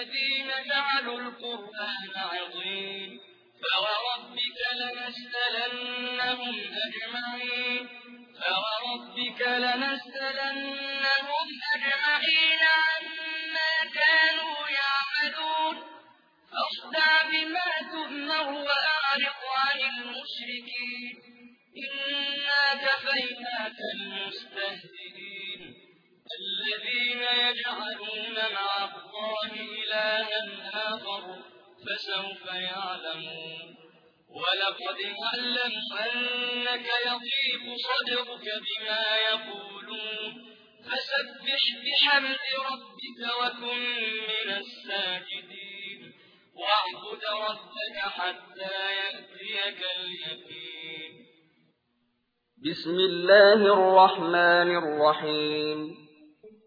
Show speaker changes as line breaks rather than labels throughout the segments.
الذين جعلوا القرآن عظيم فوربك لنسألنهم أجمعين. فوربك لنسألنهم أجمعين عما كانوا يعملون. فاصدع بما تؤمر وأعرض عن المشركين. إنا كفيناك المستهزئين. الله إلها آخر فسوف يعلمون. ولقد نعلم أنك يضيق صدرك بما يقولون. فسبح بحمد ربك وكن من الساجدين. واعبد ربك حتى يأتيك اليقين.
بسم الله الرحمن الرحيم.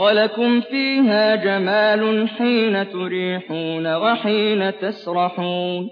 ولكم فيها جمال حين تريحون وحين تسرحون